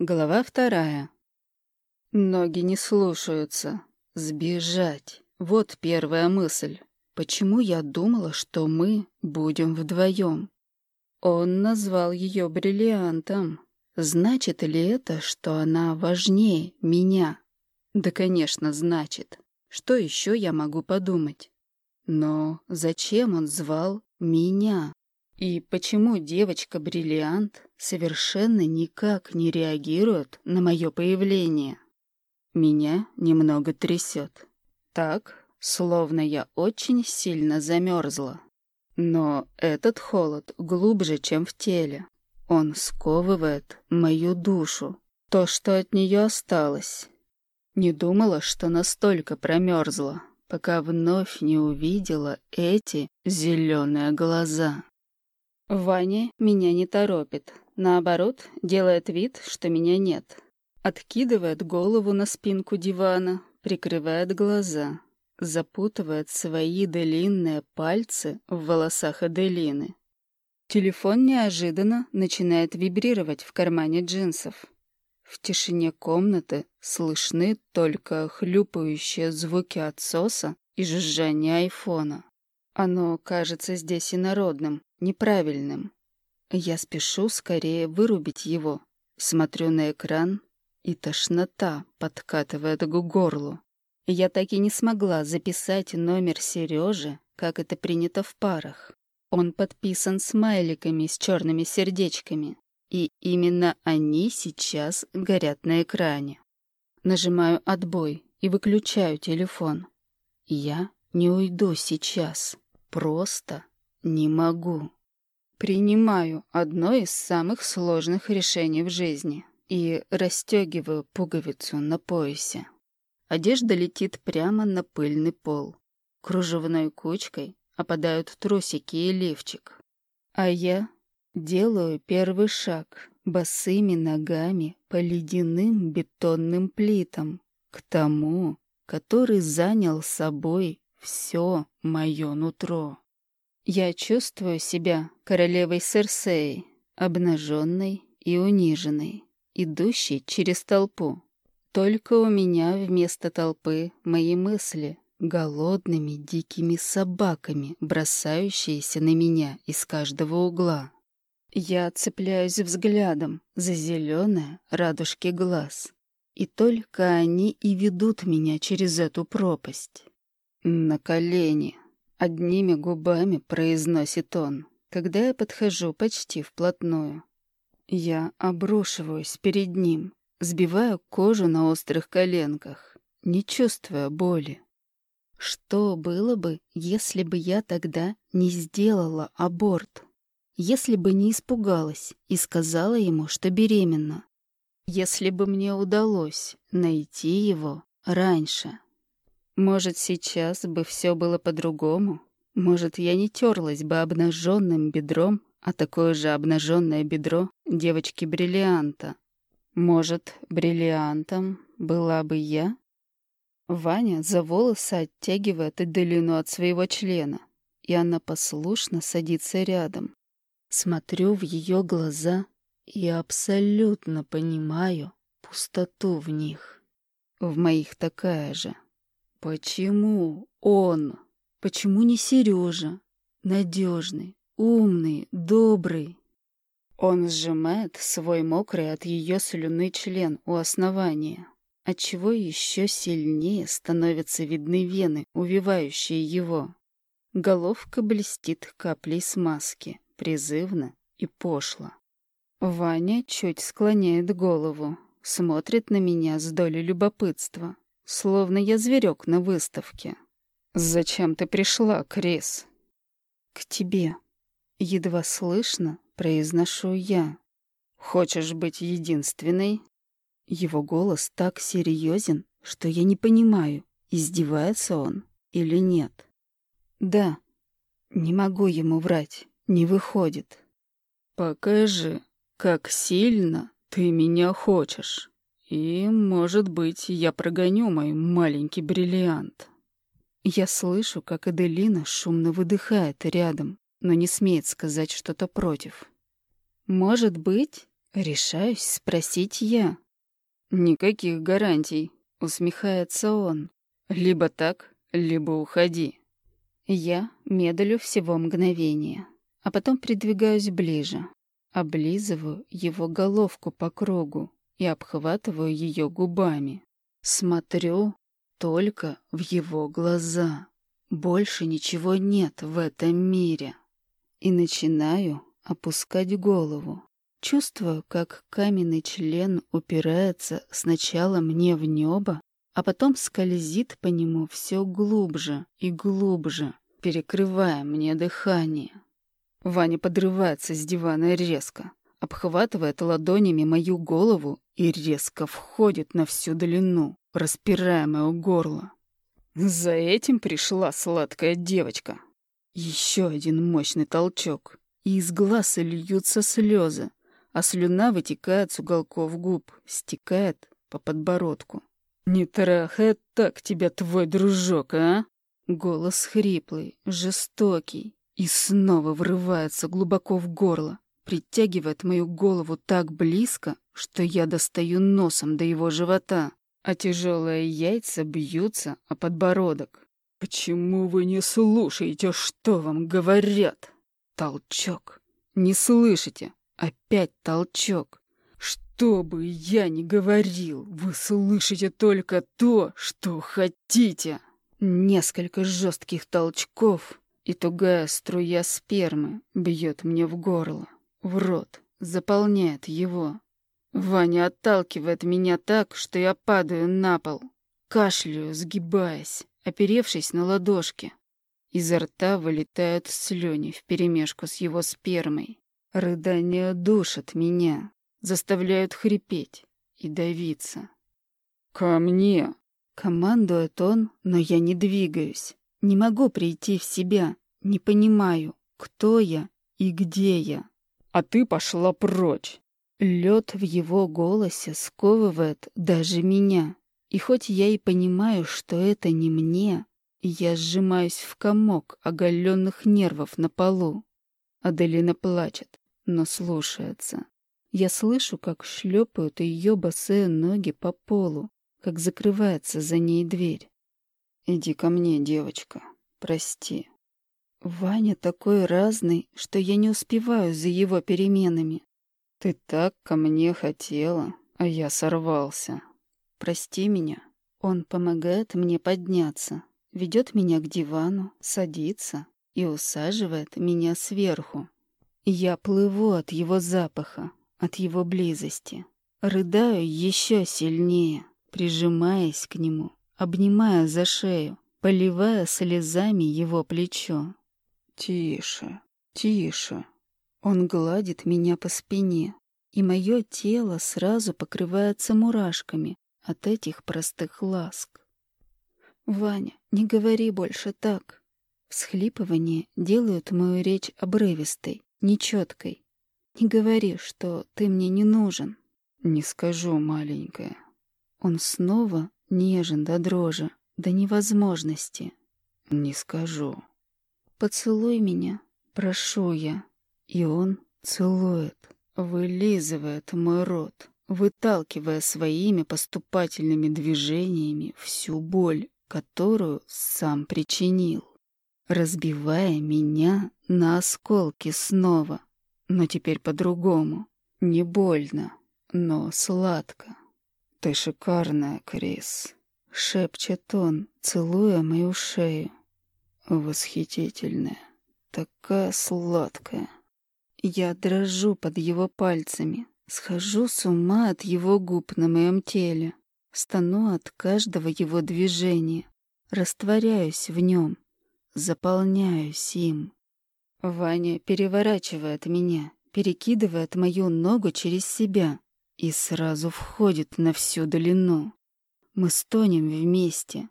Глава вторая. Ноги не слушаются. Сбежать. Вот первая мысль. Почему я думала, что мы будем вдвоем? Он назвал ее бриллиантом. Значит ли это, что она важнее меня? Да, конечно, значит. Что еще я могу подумать? Но зачем он звал меня? И почему девочка-бриллиант совершенно никак не реагирует на мое появление? Меня немного трясет. Так, словно я очень сильно замерзла. Но этот холод глубже, чем в теле. Он сковывает мою душу. То, что от нее осталось. Не думала, что настолько промерзла, пока вновь не увидела эти зеленые глаза. Ваня меня не торопит. Наоборот, делает вид, что меня нет. Откидывает голову на спинку дивана, прикрывает глаза, запутывает свои длинные пальцы в волосах Аделины. Телефон неожиданно начинает вибрировать в кармане джинсов. В тишине комнаты слышны только хлюпающие звуки отсоса и жужжание айфона. Оно кажется здесь инородным, неправильным. Я спешу скорее вырубить его. Смотрю на экран, и тошнота подкатывает к горлу. Я так и не смогла записать номер Сережи, как это принято в парах. Он подписан смайликами с черными сердечками, и именно они сейчас горят на экране. Нажимаю «Отбой» и выключаю телефон. Я не уйду сейчас. Просто не могу. Принимаю одно из самых сложных решений в жизни и расстегиваю пуговицу на поясе. Одежда летит прямо на пыльный пол. Кружевной кучкой опадают трусики и лифчик. А я делаю первый шаг босыми ногами по ледяным бетонным плитам к тому, который занял собой все мое нутро. Я чувствую себя королевой Серсеей, обнаженной и униженной, идущей через толпу. Только у меня вместо толпы мои мысли, голодными дикими собаками, бросающиеся на меня из каждого угла. Я цепляюсь взглядом за зеленые радужки глаз, и только они и ведут меня через эту пропасть. «На колени!» — одними губами произносит он, когда я подхожу почти вплотную. Я обрушиваюсь перед ним, сбиваю кожу на острых коленках, не чувствуя боли. Что было бы, если бы я тогда не сделала аборт? Если бы не испугалась и сказала ему, что беременна? Если бы мне удалось найти его раньше? Может, сейчас бы все было по-другому? Может, я не терлась бы обнаженным бедром, а такое же обнаженное бедро девочки-бриллианта? Может, бриллиантом была бы я? Ваня за волосы оттягивает Эделину от своего члена, и она послушно садится рядом. Смотрю в ее глаза и абсолютно понимаю пустоту в них. В моих такая же. Почему он? Почему не Сережа? Надежный, умный, добрый. Он сжимает свой мокрый от ее слюны член у основания, отчего еще сильнее становятся видны вены, увивающие его. Головка блестит каплей смазки, призывно и пошло. Ваня чуть склоняет голову, смотрит на меня с долей любопытства, словно я зверек на выставке. «Зачем ты пришла, Крис?» «К тебе». Едва слышно произношу я. «Хочешь быть единственной?» Его голос так серьезен, что я не понимаю, издевается он или нет. «Да». Не могу ему врать, не выходит. «Покажи, как сильно ты меня хочешь». И, может быть, я прогоню мой маленький бриллиант. Я слышу, как Аделина шумно выдыхает рядом, но не смеет сказать что-то против. Может быть, Решаюсь спросить я. «Никаких гарантий», — усмехается он. «Либо так, либо уходи». Я медлю всего мгновения, а потом придвигаюсь ближе, облизываю его головку по кругу и обхватываю ее губами. Смотрю только в его глаза. Больше ничего нет в этом мире. И начинаю опускать голову. Чувствую, как каменный член упирается сначала мне в небо, а потом скользит по нему все глубже и глубже, перекрывая мне дыхание. Ваня подрывается с дивана резко, обхватывает ладонями мою голову и резко входит на всю длину, распирая мое горло. За этим пришла сладкая девочка. Еще один мощный толчок, и из глаз льются слезы, а слюна вытекает с уголков губ, стекает по подбородку. «Не трахает так тебя твой дружок, а?» Голос хриплый, жестокий, и снова врывается глубоко в горло, притягивает мою голову так близко, что я достаю носом до его живота, а тяжелые яйца бьются о подбородок. «Почему вы не слушаете, что вам говорят?» Толчок. «Не слышите?» Опять толчок. Что бы я ни говорил, вы слышите только то, что хотите. Несколько жестких толчков, и тугая струя спермы бьет мне в горло, в рот, заполняет его. Ваня отталкивает меня так, что я падаю на пол. Кашляю, сгибаясь, оперевшись на ладошки. Изо рта вылетают слюни вперемешку с его спермой. Рыдания душат меня, заставляют хрипеть и давиться. «Ко мне!» — командует он, но я не двигаюсь. Не могу прийти в себя, не понимаю, кто я и где я. «А ты пошла прочь!» Лед в его голосе сковывает даже меня. И хоть я и понимаю, что это не мне, я сжимаюсь в комок оголенных нервов на полу. Аделина плачет, но слушается. Я слышу, как шлепают ее босые ноги по полу, как закрывается за ней дверь. «Иди ко мне, девочка. Прости». Ваня такой разный, что я не успеваю за его переменами. Ты так ко мне хотела, а я сорвался. Прости меня. Он помогает мне подняться, ведет меня к дивану, садится и усаживает меня сверху. Я плыву от его запаха, от его близости. Рыдаю еще сильнее, прижимаясь к нему, обнимая за шею, поливая слезами его плечо. «Тише, тише!» Он гладит меня по спине, и мое тело сразу покрывается мурашками от этих простых ласк. «Ваня, не говори больше так!» Всхлипывания делают мою речь обрывистой, нечеткой. Не говори, что ты мне не нужен. Не скажу, маленькая. Он снова нежен до дрожи, до невозможности. Не скажу. Поцелуй меня, прошу я. И он целует, вылизывает мой рот, выталкивая своими поступательными движениями всю боль, которую сам причинил разбивая меня на осколки снова. Но теперь по-другому. Не больно, но сладко. «Ты шикарная, Крис», — шепчет он, целуя мою шею. «Восхитительная, такая сладкая». Я дрожу под его пальцами, схожу с ума от его губ на моем теле, стану от каждого его движения, растворяюсь в нем, заполняюсь им. Ваня переворачивает меня, перекидывает мою ногу через себя и сразу входит на всю длину. Мы стонем вместе.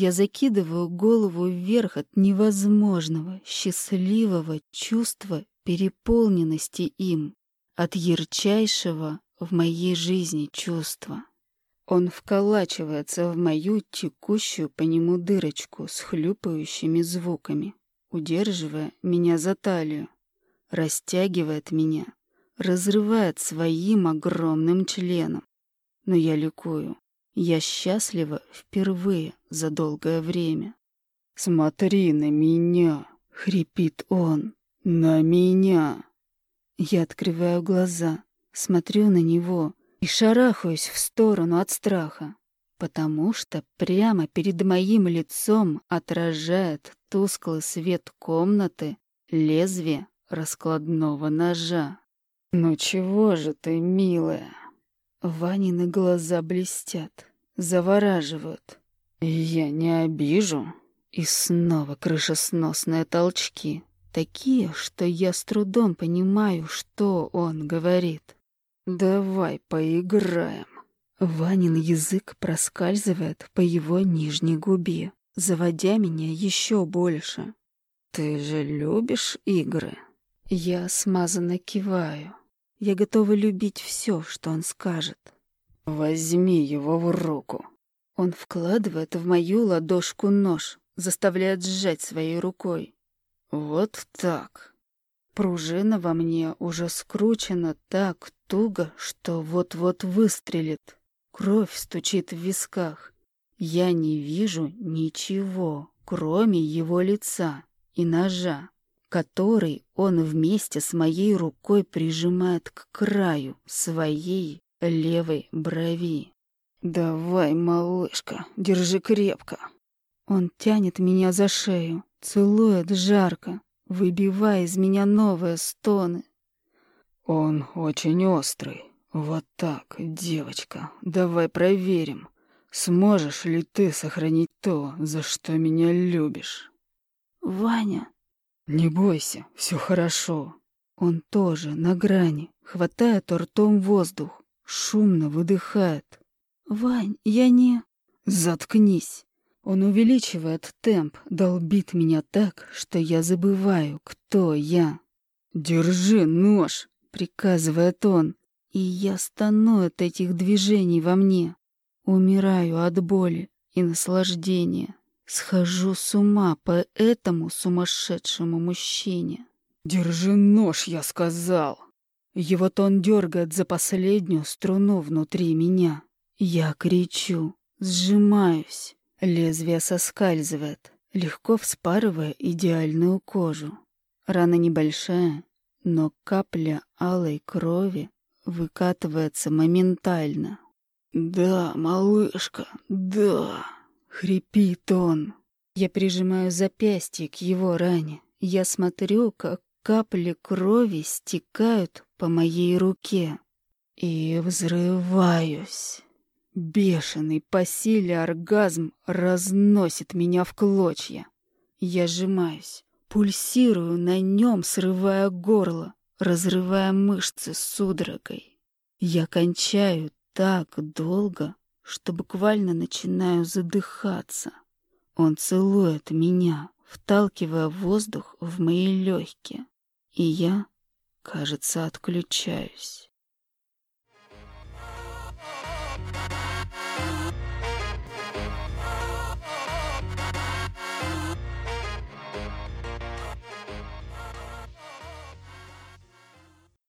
Я закидываю голову вверх от невозможного, счастливого чувства переполненности им, от ярчайшего в моей жизни чувства. Он вколачивается в мою текущую по нему дырочку с хлюпающими звуками, удерживая меня за талию, растягивает меня, разрывает своим огромным членом. Но я ликую. Я счастлива впервые за долгое время. «Смотри на меня!» — хрипит он. «На меня!» Я открываю глаза, смотрю на него и шарахаюсь в сторону от страха, потому что прямо перед моим лицом отражает тусклый свет комнаты лезвие раскладного ножа. «Ну чего же ты, милая?» Ванины глаза блестят, завораживают. «Я не обижу». И снова крышесносные толчки, такие, что я с трудом понимаю, что он говорит. «Давай поиграем». Ванин язык проскальзывает по его нижней губе, заводя меня еще больше. «Ты же любишь игры?» Я смазанно киваю. Я готова любить все, что он скажет. «Возьми его в руку». Он вкладывает в мою ладошку нож, заставляет сжать своей рукой. «Вот так». Пружина во мне уже скручена так туго, что вот-вот выстрелит. Кровь стучит в висках. Я не вижу ничего, кроме его лица и ножа, который он вместе с моей рукой прижимает к краю своей левой брови. «Давай, малышка, держи крепко». Он тянет меня за шею, целует жарко, выбивая из меня новые стоны. «Он очень острый. Вот так, девочка, давай проверим, сможешь ли ты сохранить то, за что меня любишь». «Ваня...» «Не бойся, все хорошо». Он тоже на грани, хватает ртом воздух, шумно выдыхает. «Вань, я не...» «Заткнись!» Он увеличивает темп, долбит меня так, что я забываю, кто я. «Держи нож!» — приказывает он. И я стану от этих движений во мне. Умираю от боли и наслаждения. Схожу с ума по этому сумасшедшему мужчине. «Держи нож, я сказал!» Его тон дергает за последнюю струну внутри меня. Я кричу, сжимаюсь. Лезвие соскальзывает, легко вспарывая идеальную кожу. Рана небольшая, но капля алой крови выкатывается моментально. «Да, малышка, да!» Хрипит он. Я прижимаю запястье к его ране. Я смотрю, как капли крови стекают по моей руке. И взрываюсь. Бешеный по силе оргазм разносит меня в клочья. Я сжимаюсь, пульсирую на нем, срывая горло, разрывая мышцы судорогой. Я кончаю так долго, что буквально начинаю задыхаться. Он целует меня, вталкивая воздух в мои легкие, и я, кажется, отключаюсь.